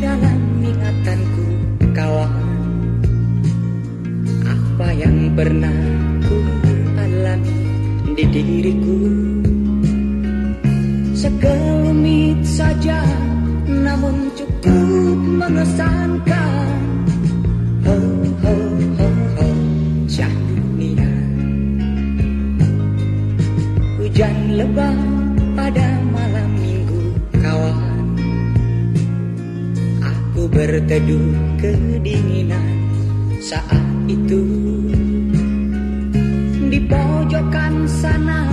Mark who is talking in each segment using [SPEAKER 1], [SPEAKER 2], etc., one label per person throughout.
[SPEAKER 1] dalam ingatanku kawan. Apa yang pernah ku alami di diriku? Segelumit saja namun cukup mengesankan. Ho ho ho ho cah Hujan lebat pada malam minggu kawan berteduh kedinginan saat itu. Di pojokan sana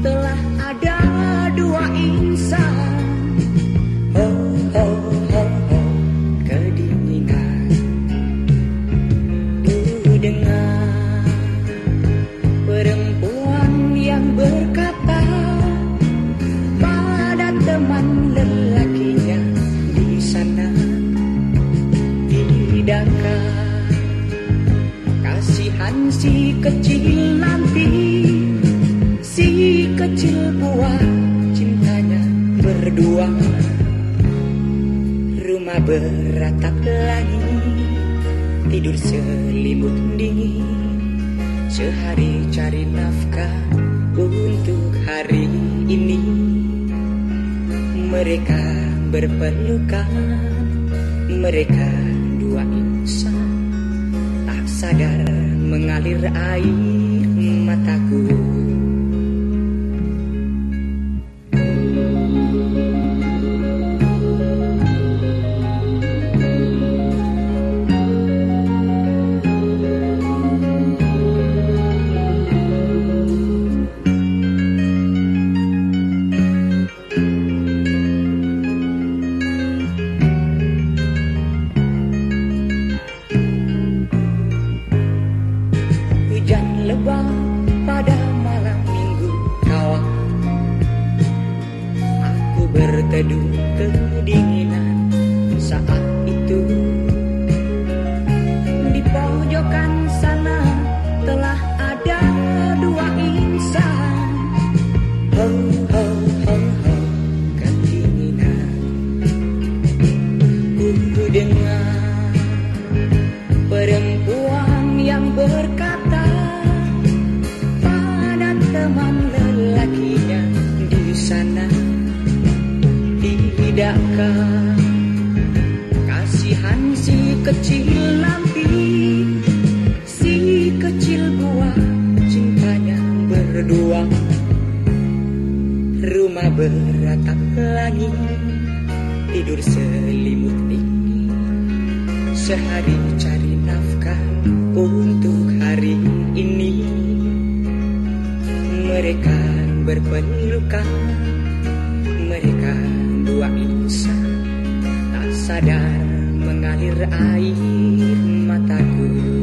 [SPEAKER 1] telah ada dua insan. Oh, oh, oh, oh, kedinginan. Ku dengar perempuan yang berkata Pada teman lelakinya si kecil nanti Si kecil buah cintanya berdua. Rumah beratap langit Tidur selimut dingin. Sehari cari nafkah untuk hari ini. Mereka berpelukan Mereka dua insan. Tak sadar mengalir air mataku Lebat pada malam minggu kawan Aku berteduh kedinginan saat itu tidakkah kasihan si kecil nanti. Si kecil buah cintanya berdua. Rumah beratap langit tidur selimut dingin Sehari cari nafkah untuk hari ini. Mereka berpelukan Mereka sebuah insan Tak sadar mengalir air mataku.